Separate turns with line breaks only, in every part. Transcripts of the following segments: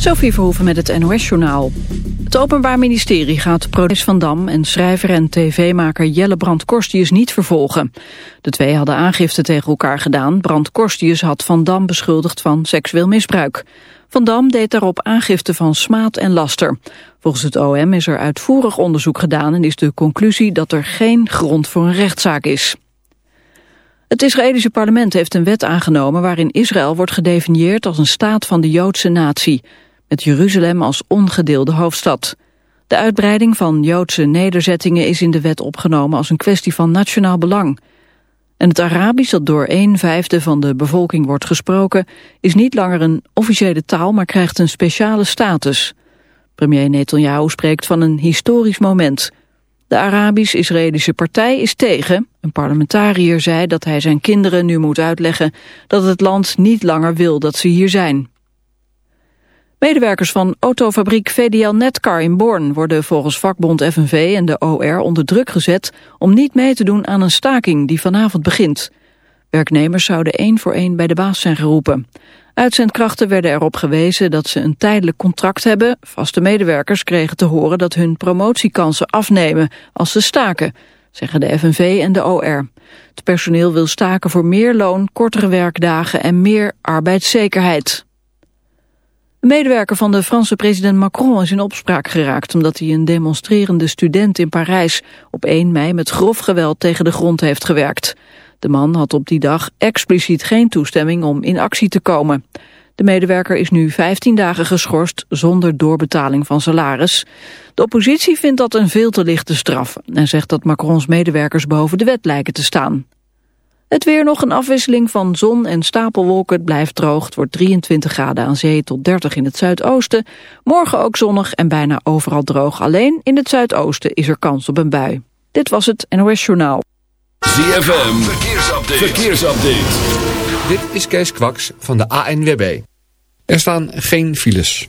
Sophie Verhoeven met het NOS-journaal. Het Openbaar Ministerie gaat Prodes van Dam en schrijver en tv-maker Jelle Brand Korstius niet vervolgen. De twee hadden aangifte tegen elkaar gedaan. Brand Korstius had Van Dam beschuldigd van seksueel misbruik. Van Dam deed daarop aangifte van smaad en laster. Volgens het OM is er uitvoerig onderzoek gedaan en is de conclusie dat er geen grond voor een rechtszaak is. Het Israëlische parlement heeft een wet aangenomen waarin Israël wordt gedefinieerd als een staat van de Joodse natie, met Jeruzalem als ongedeelde hoofdstad. De uitbreiding van Joodse nederzettingen is in de wet opgenomen als een kwestie van nationaal belang. En het Arabisch, dat door een vijfde van de bevolking wordt gesproken, is niet langer een officiële taal, maar krijgt een speciale status. Premier Netanyahu spreekt van een historisch moment. De Arabisch-Israëlische partij is tegen. Een parlementariër zei dat hij zijn kinderen nu moet uitleggen dat het land niet langer wil dat ze hier zijn. Medewerkers van autofabriek VDL Netcar in Born worden volgens vakbond FNV en de OR onder druk gezet om niet mee te doen aan een staking die vanavond begint. Werknemers zouden één voor één bij de baas zijn geroepen. Uitzendkrachten werden erop gewezen dat ze een tijdelijk contract hebben. Vaste medewerkers kregen te horen dat hun promotiekansen afnemen als ze staken, zeggen de FNV en de OR. Het personeel wil staken voor meer loon, kortere werkdagen en meer arbeidszekerheid. Een medewerker van de Franse president Macron is in opspraak geraakt... omdat hij een demonstrerende student in Parijs op 1 mei met grof geweld tegen de grond heeft gewerkt. De man had op die dag expliciet geen toestemming om in actie te komen. De medewerker is nu 15 dagen geschorst zonder doorbetaling van salaris. De oppositie vindt dat een veel te lichte straf... en zegt dat Macrons medewerkers boven de wet lijken te staan. Het weer nog een afwisseling van zon en stapelwolken. Het blijft droog. Het wordt 23 graden aan zee tot 30 in het zuidoosten. Morgen ook zonnig en bijna overal droog. Alleen in het zuidoosten is er kans op een bui. Dit was het NOS Journaal.
ZFM, verkeersupdate. verkeersupdate.
Dit is Kees Kwaks van de ANWB. Er staan geen files.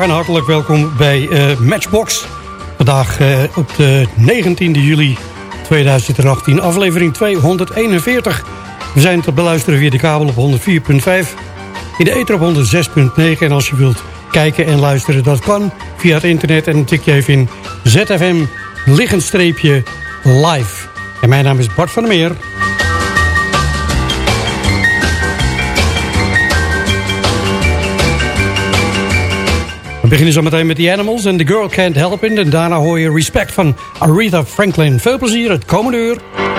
En hartelijk welkom bij uh, Matchbox. Vandaag uh, op de 19e juli 2018, aflevering 241. We zijn te beluisteren via de kabel op 104.5, in de ether op 106.9. En als je wilt kijken en luisteren, dat kan via het internet. En dan tik je even in ZFM liggenstreepje live. En mijn naam is Bart van der Meer. Beginnen zo meteen met The Animals en The Girl Can't Help It. En daarna hoor je Respect van Aretha Franklin. Veel plezier het komende uur.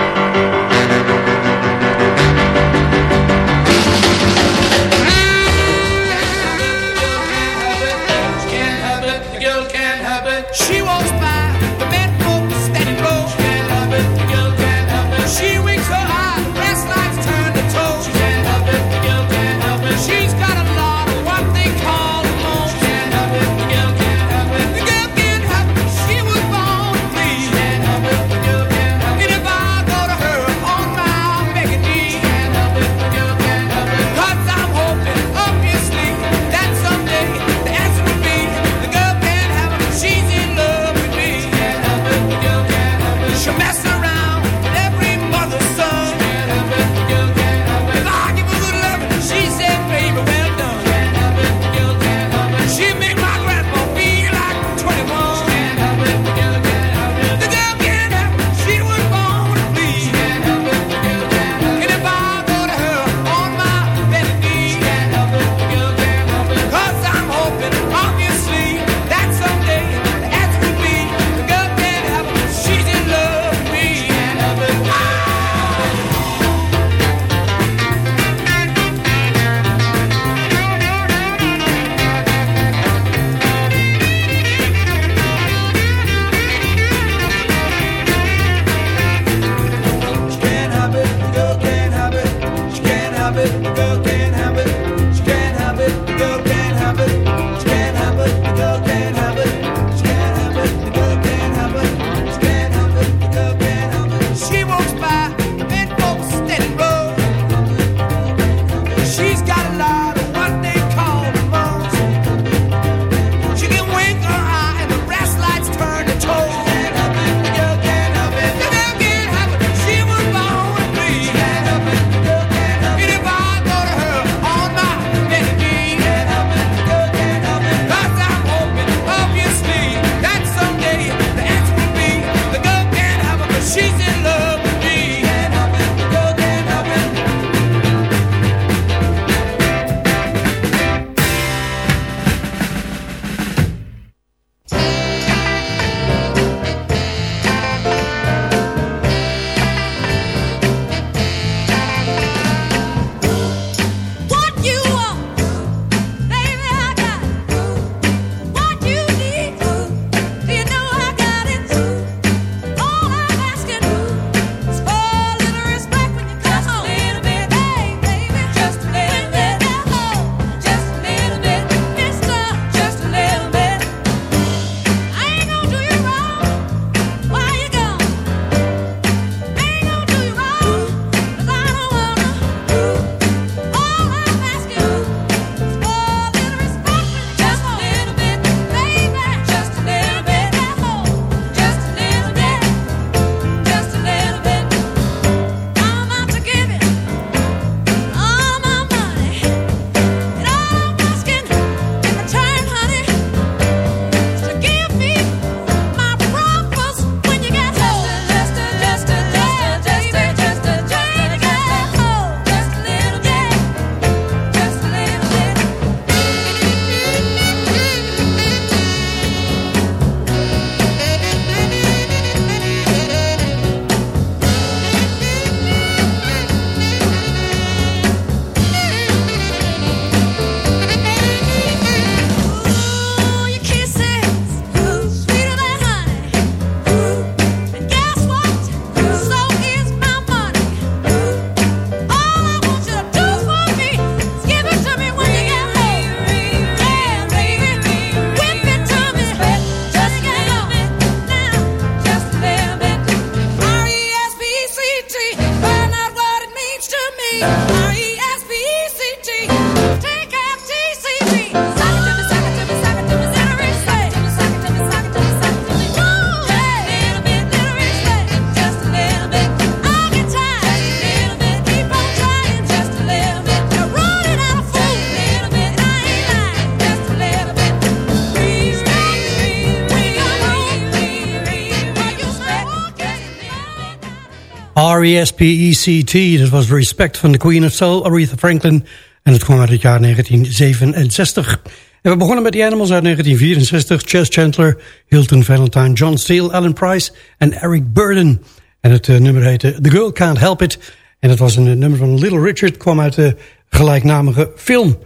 R-E-S-P-E-C-T. Dat was Respect van de Queen of Soul, Aretha Franklin. En het kwam uit het jaar 1967. En we begonnen met The Animals uit 1964. Chess Chandler, Hilton Valentine, John Steele, Alan Price en Eric Burden. En het uh, nummer heette The Girl Can't Help It. En het was een uh, nummer van Little Richard. kwam uit de gelijknamige film.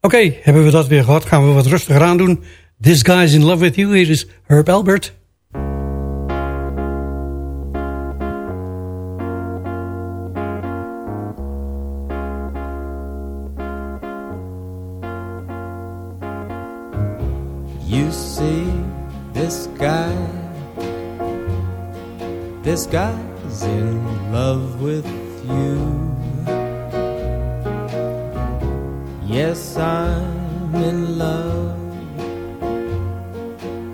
Oké, hebben we dat weer gehad. Gaan we wat rustiger aan doen. This Guy's in Love With You. Hier is Herb Albert.
This guy's in love with you. Yes, I'm in love.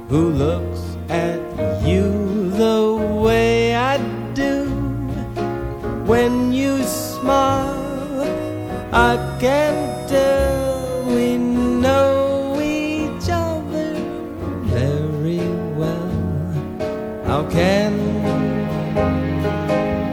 Who looks at you the way I do? When you smile, I can tell we know each other very well. How can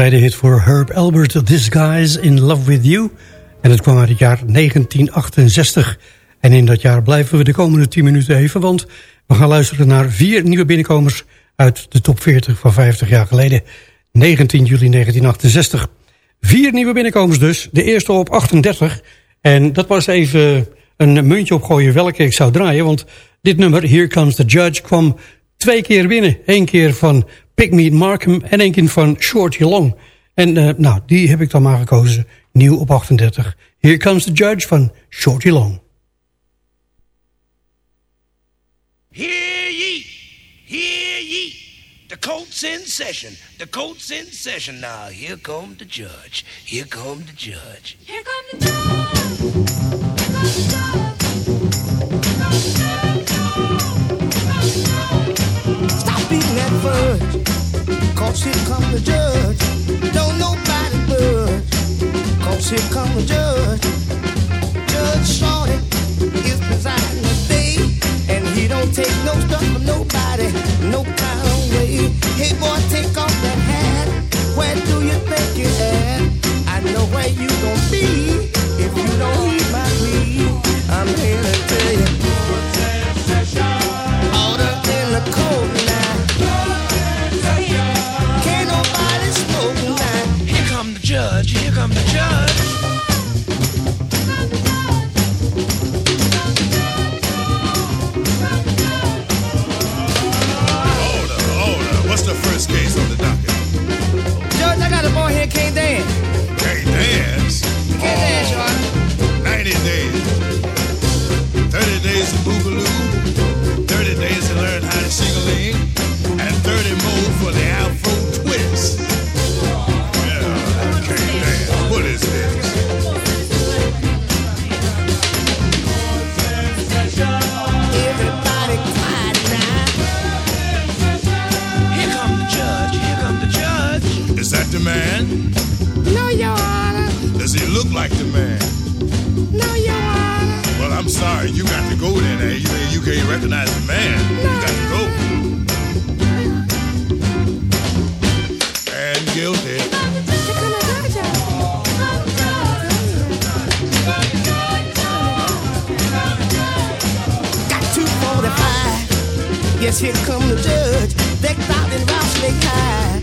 Wereldwijde hit voor Herb Albert, This Guy's in Love With You. En het kwam uit het jaar 1968. En in dat jaar blijven we de komende 10 minuten even... want we gaan luisteren naar vier nieuwe binnenkomers... uit de top 40 van 50 jaar geleden. 19 juli 1968. Vier nieuwe binnenkomers dus. De eerste op 38. En dat was even een muntje opgooien welke ik zou draaien. Want dit nummer, Here Comes the Judge, kwam twee keer binnen. Eén keer van Pigmeat Markham en één keer van Shorty Long. En uh, nou, die heb ik dan maar gekozen. Nieuw op 38. Here Comes the Judge van Shorty Long.
Hear ye, hear ye. The court's in session. The court's in session. Now here come the judge. Here come the judge.
Here come the judge.
Stop beating that fudge. Cause here come the judge. Don't nobody budge. Cause here come the judge. Judge Shorty is presiding today. And he don't take no stuff from nobody. No kind of way. Hey boy, take off that hat. Where do you think you're at? I know where you gon' be. If you don't heed my plea. I'm here
Here
You got to go then. eh? You, you can't recognize the man. You got to go. And guilty.
Got 245. Yes, here come the judge. Decked out in rattlesnake hide.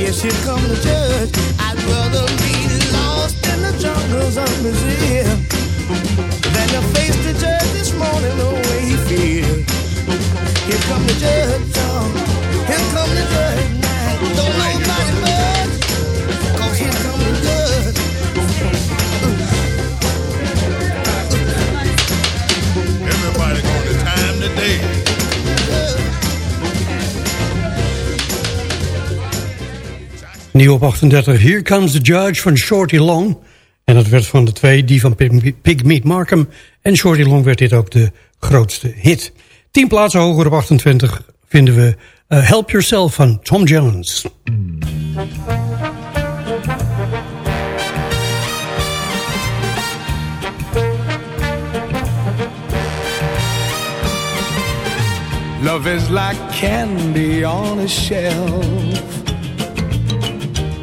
Yes, here come the judge. I'd rather be lost in the jungles of Brazil than to face the judge this morning the way he feels. Here come the judge, oh. Here come the judge now. Don't nobody budge. Cause here come the judge.
Everybody to time today.
Nieuw op 38. Here Comes the Judge van Shorty Long. En dat werd van de twee, die van Pig Meat Markham en Shorty Long werd dit ook de grootste hit. Tien plaatsen hoger op 28 vinden we uh, Help Yourself van Tom Jones.
Love is like candy on a shelf.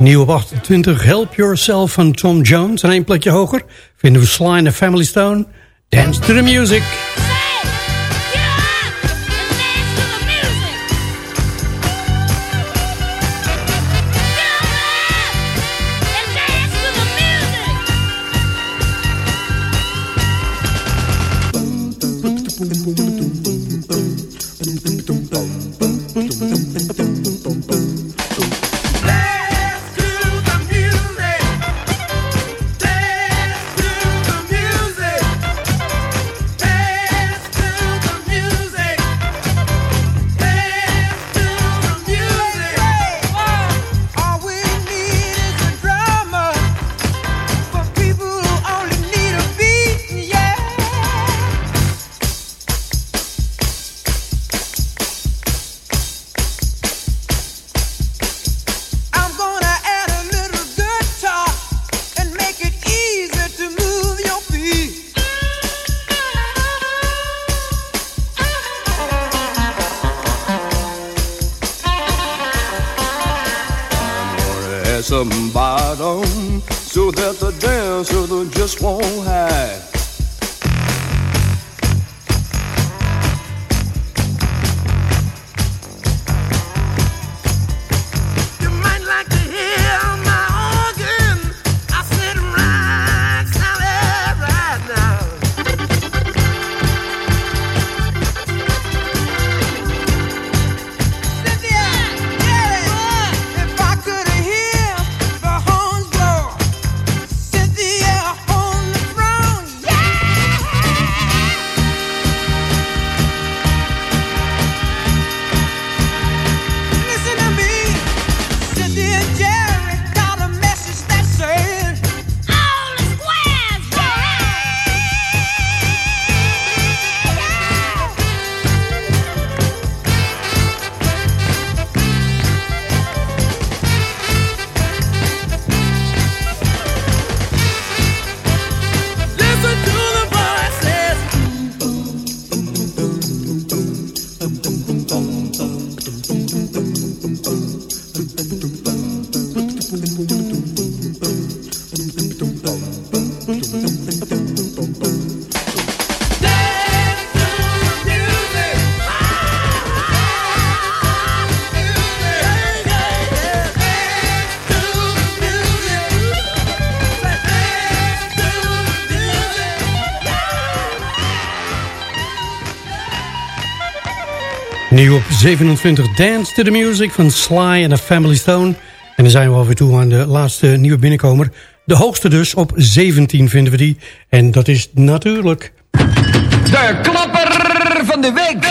Nieuw op 28, Help Yourself van Tom Jones. En een plekje hoger vinden we Sly and the Family Stone. Dance to the music.
27 Dance to the Music van Sly and a Family Stone. En dan zijn we alweer toe aan de laatste nieuwe binnenkomer. De hoogste dus, op 17 vinden we die. En dat is natuurlijk...
De klapper van de week!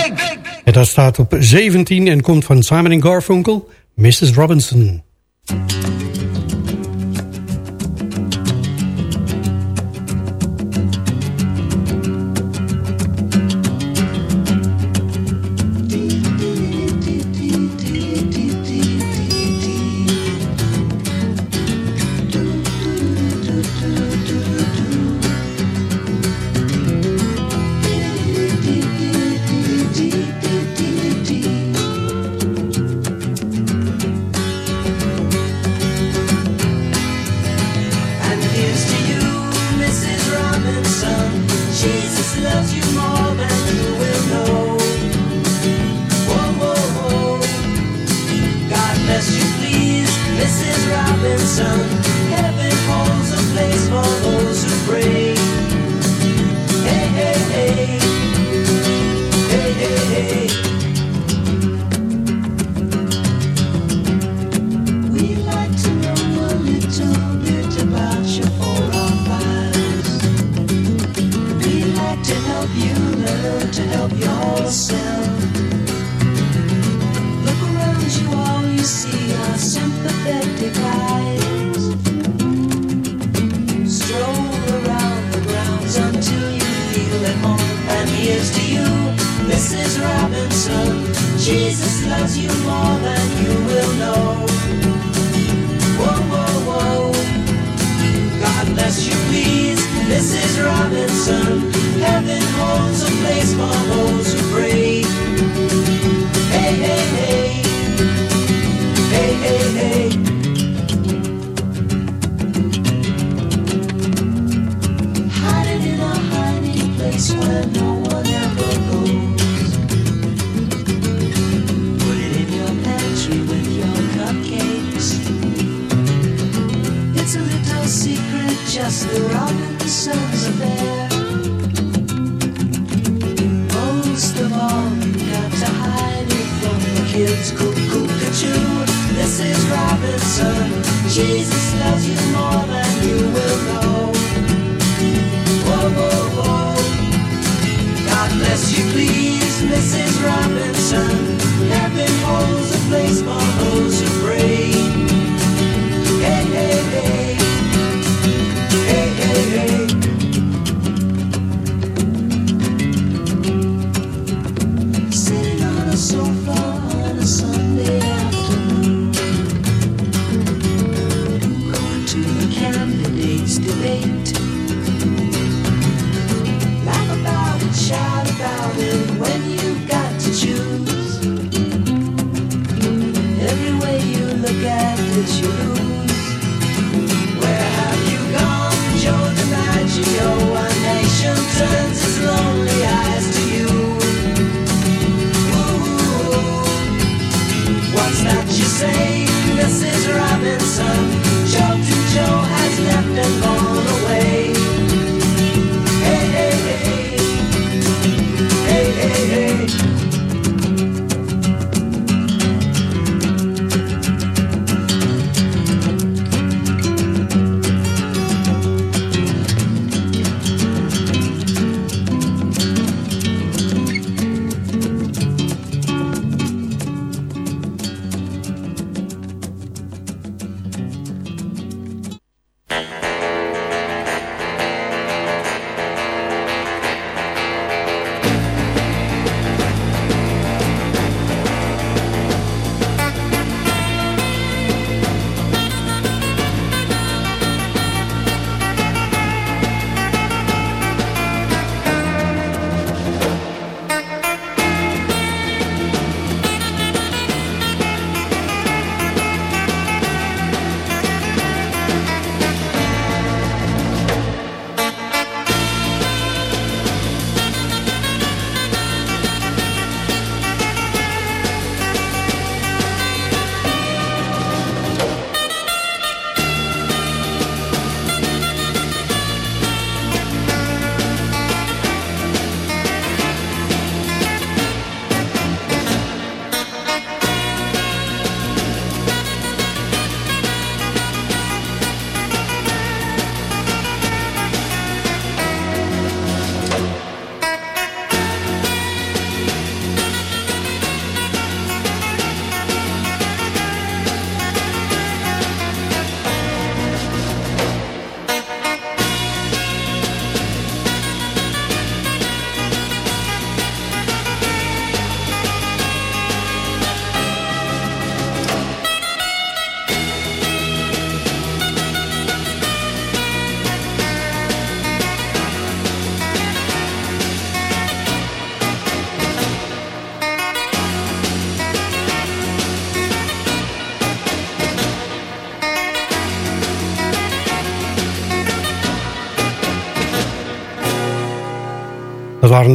En dat staat op 17 en komt van Simon Garfunkel, Mrs. Robinson.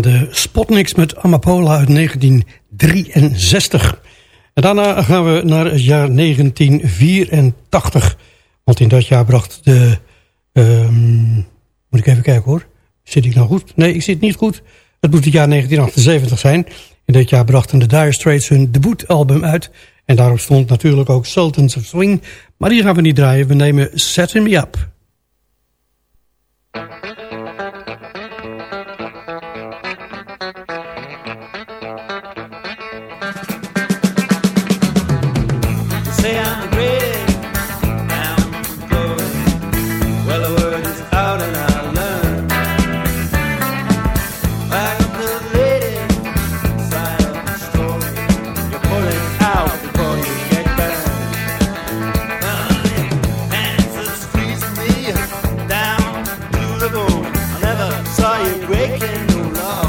De Spotniks met Amapola uit 1963. En daarna gaan we naar het jaar 1984. Want in dat jaar bracht de... Um, moet ik even kijken hoor. Zit ik nou goed? Nee, ik zit niet goed. Het moet het jaar 1978 zijn. In dat jaar brachten de Dire Straits hun debuutalbum uit. En daarop stond natuurlijk ook Sultans of Swing. Maar die gaan we niet draaien. We nemen Set Me Up. trouble. I never saw you breaking no law.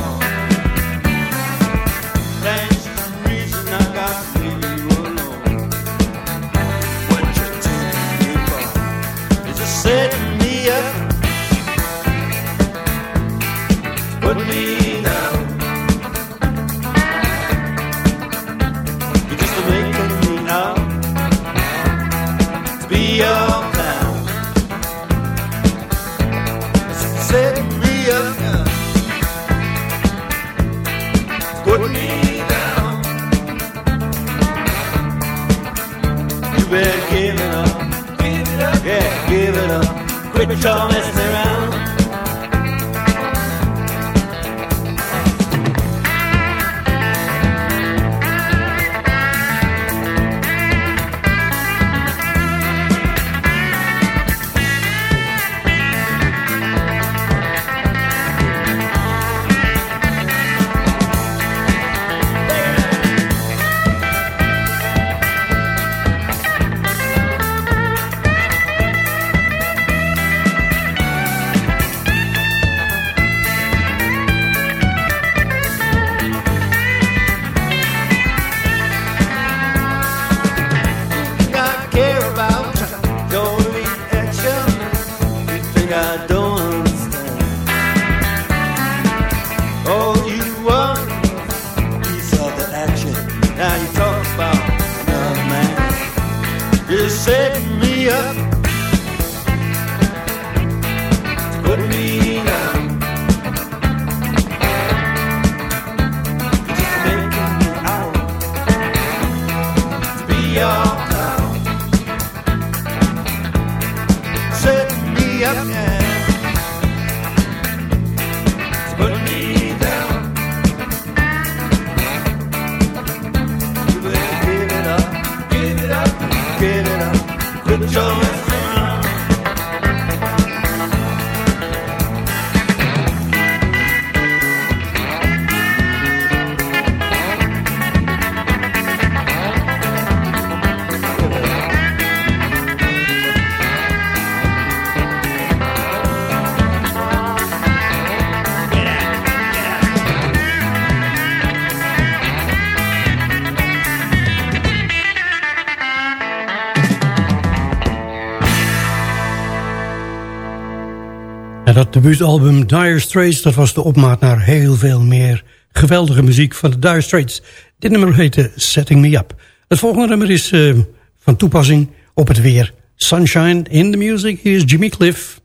Dat debuutalbum Dire Straits... dat was de opmaat naar heel veel meer geweldige muziek van de Dire Straits. Dit nummer heette Setting Me Up. Het volgende nummer is uh, van toepassing op het weer. Sunshine in the Music. Is Jimmy Cliff.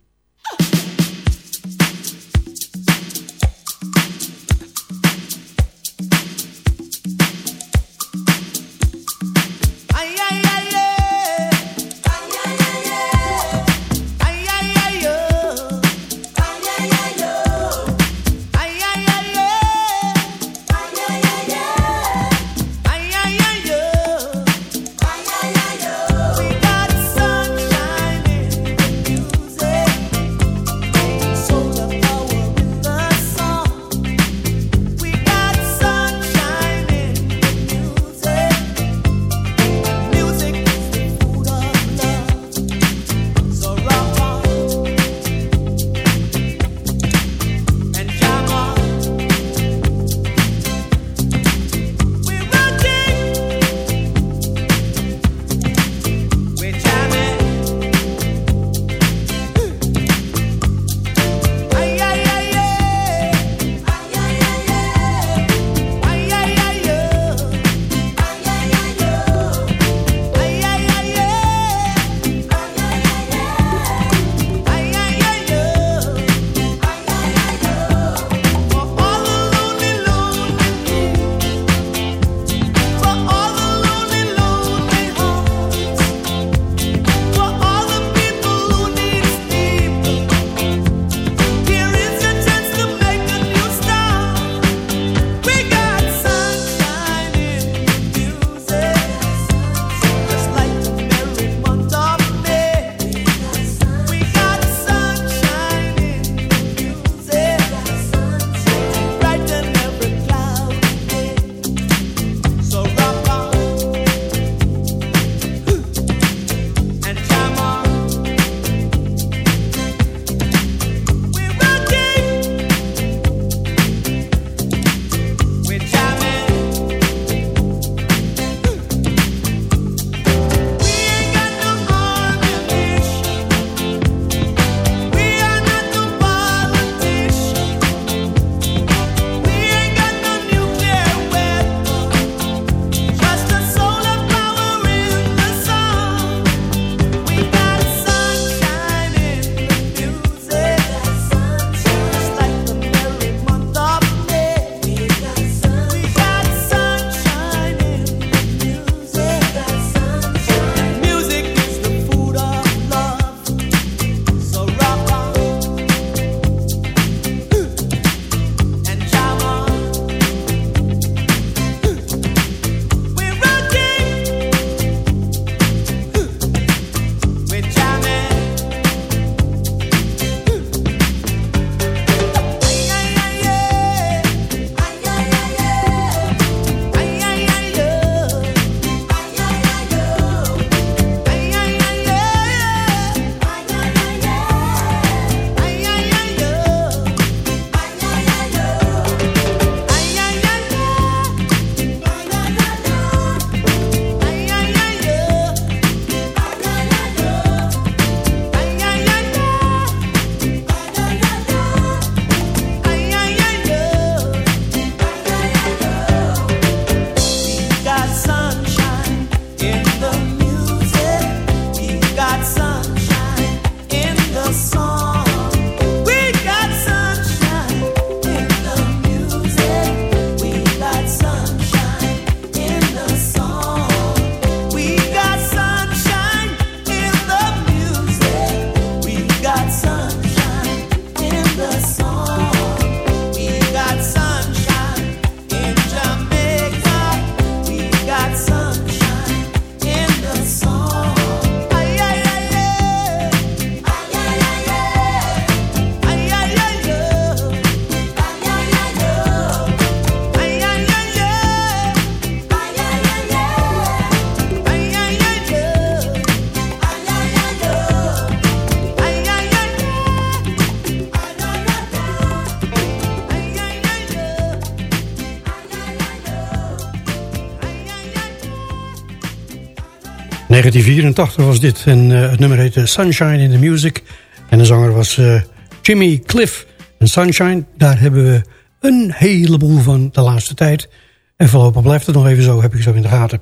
1984 was dit en uh, het nummer heette Sunshine in the Music. En de zanger was uh, Jimmy Cliff. En Sunshine, daar hebben we een heleboel van de laatste tijd. En voorlopig blijft het nog even zo, heb ik zo in de gaten.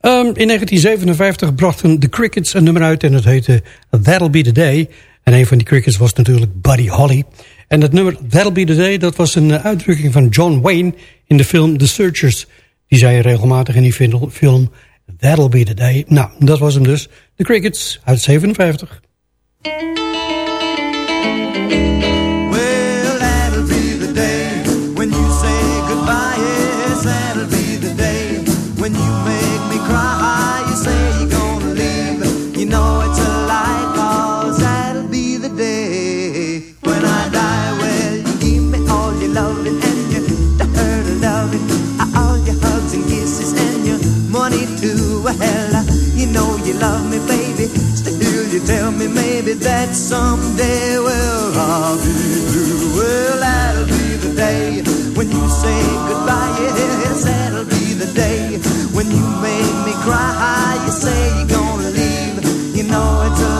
Um, in 1957 brachten de Crickets een nummer uit en het heette That'll Be The Day. En een van die Crickets was natuurlijk Buddy Holly. En het nummer That'll Be The Day, dat was een uitdrukking van John Wayne in de film The Searchers. Die zei regelmatig in die film That'll Be The Day. Nou, dat was hem dus. De Crickets uit 57.
Maybe that someday, well, I'll be blue. Well, that'll be the day when you say goodbye. Yes, that'll be the day when you make me cry. You say you're gonna leave. You know it's a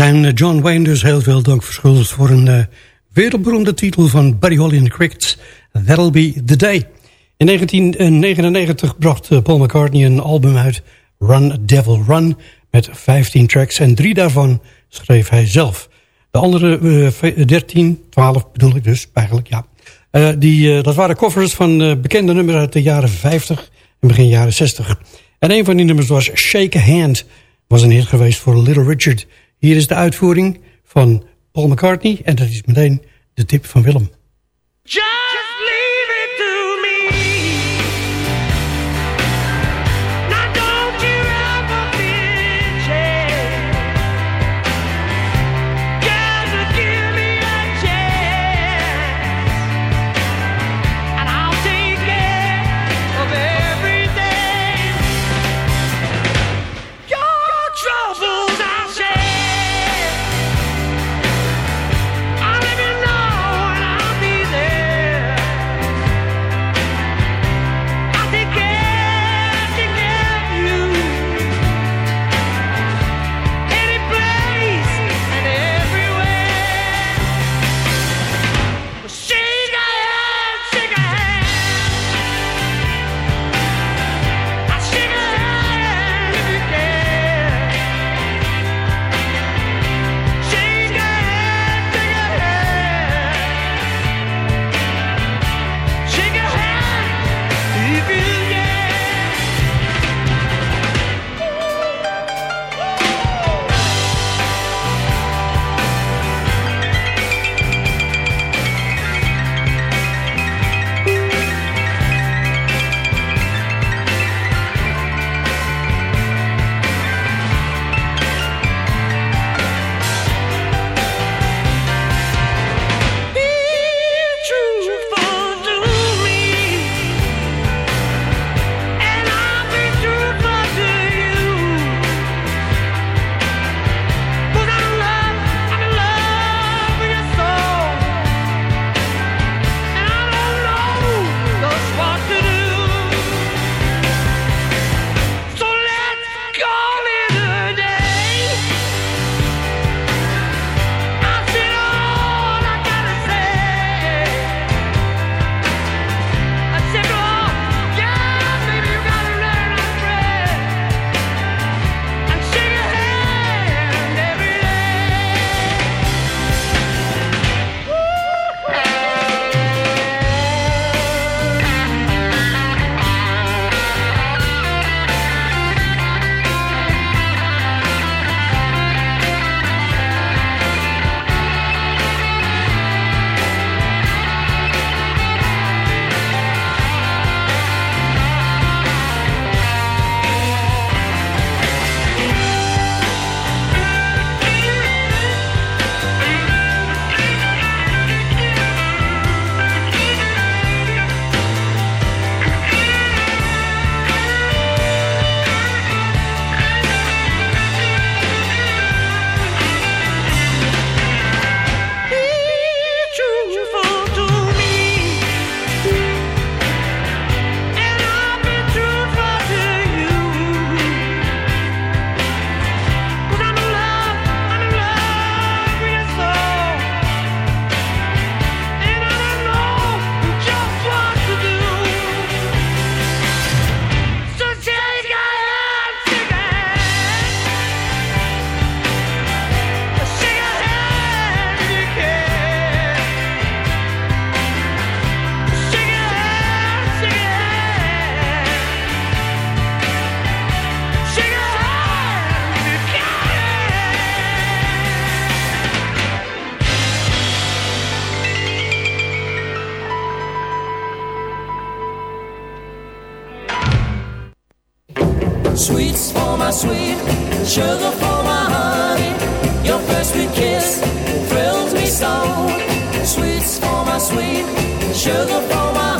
zijn John Wayne dus heel veel dank verschuldigd voor een uh, wereldberoemde titel van Buddy Holly and the Crickets, That'll Be The Day. In 1999 bracht eh, Paul McCartney een album uit, Run Devil Run, met 15 tracks en drie daarvan schreef hij zelf. De andere uh, 13, 12 bedoel ik dus eigenlijk, ja. Die, dat waren covers van bekende nummers uit de jaren 50 en begin jaren 60. En een van die nummers was Shake a Hand, was een hit geweest voor Little Richard. Hier is de uitvoering van Paul McCartney. En dat is meteen de tip van Willem.
just my sweet, sugar for my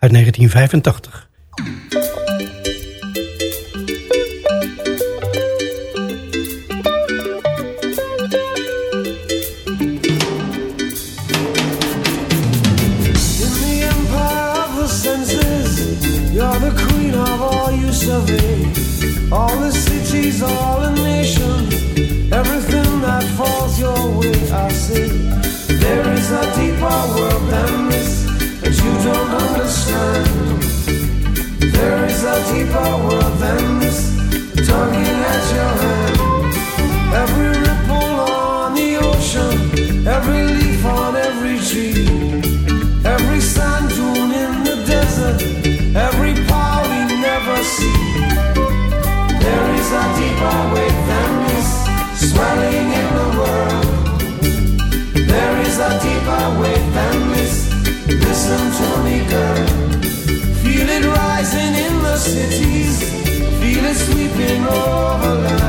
uit 1985.
Oh all.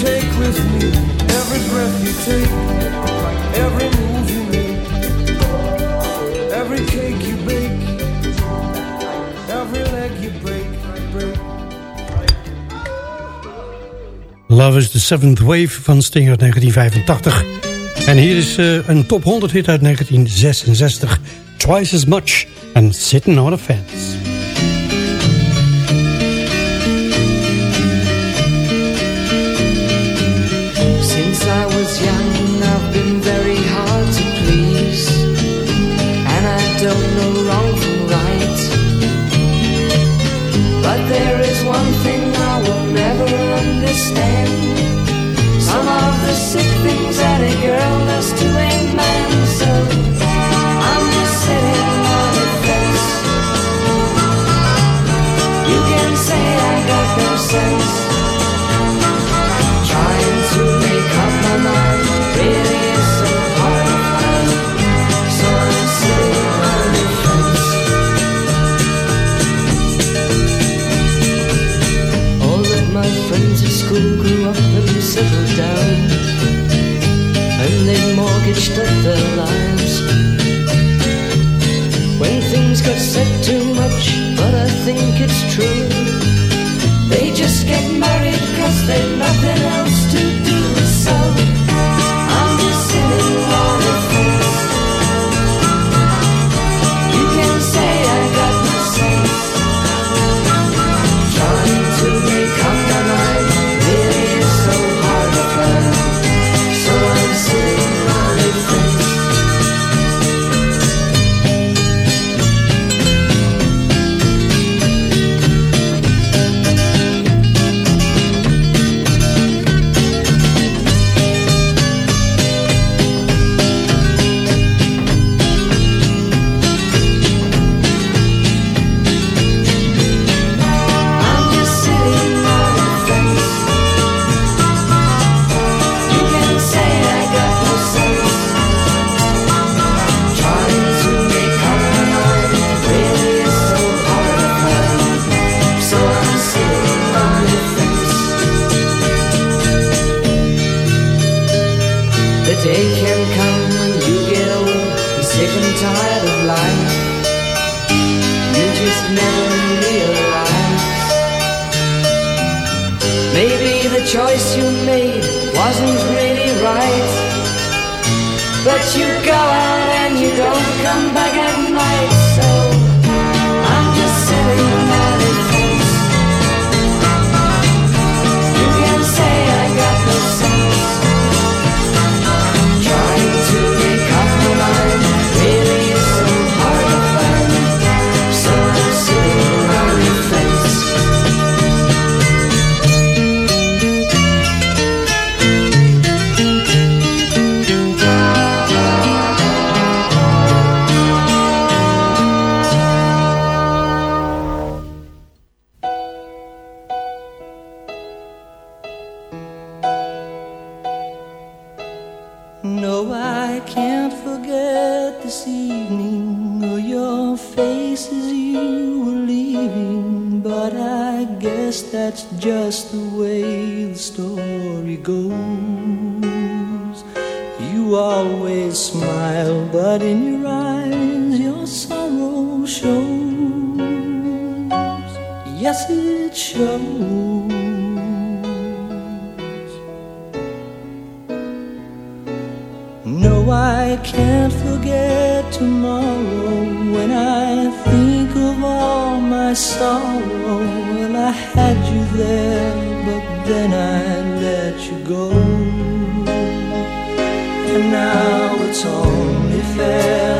take with me every breath you take, every move you make, every cake you bake, every leg you break, break.
Love is the Seventh Wave van Stinger 1985. En hier is uh, een top 100 hit uit 1966. Twice as much and sitting on a fence.
settled down and they mortgaged up their lives. When things got said too much, but I think it's true, they just get married cause they've nothing else to do, so. goes. You always smile, but in your eyes your sorrow shows. Yes, it shows. No, I can't forget tomorrow when I think of all my sorrow. Well, I had you there, but then I and now it's only fair.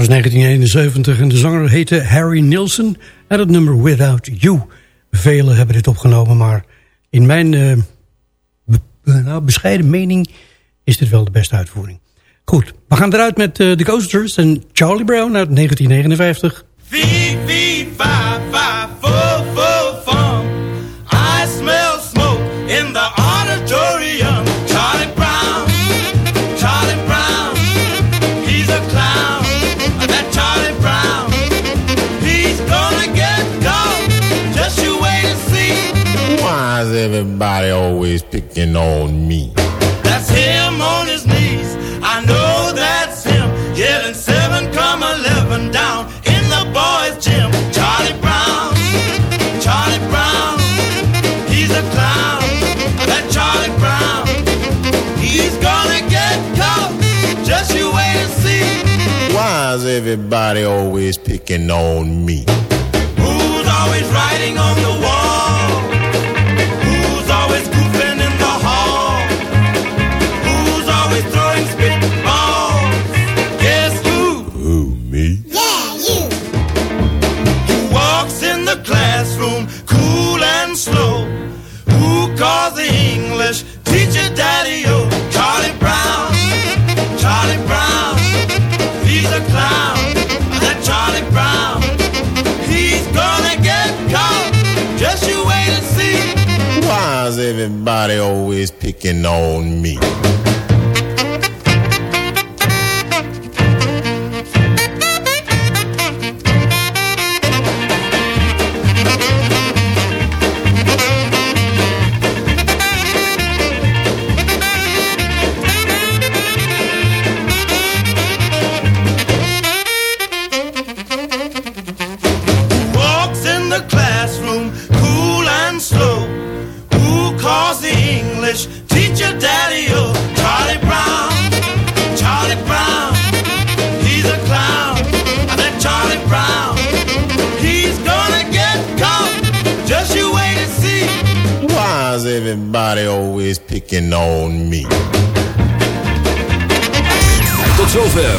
Was 1971 en de zanger heette Harry Nilsson en het nummer Without You. Velen hebben dit opgenomen, maar in mijn eh, eh, nou, bescheiden mening is dit wel de beste uitvoering. Goed, we gaan eruit met eh, The Coasters en Charlie Brown uit 1959.
Fee, fee, fi, fi,
everybody always picking on me?
That's him on his knees. I know that's him. Yelling seven, come eleven down in the boys' gym. Charlie Brown, Charlie Brown, he's a clown. That Charlie Brown, he's gonna get caught. Just you wait and see.
Why is everybody always picking on me?
Who's always writing on the wall?
Everybody always picking on me?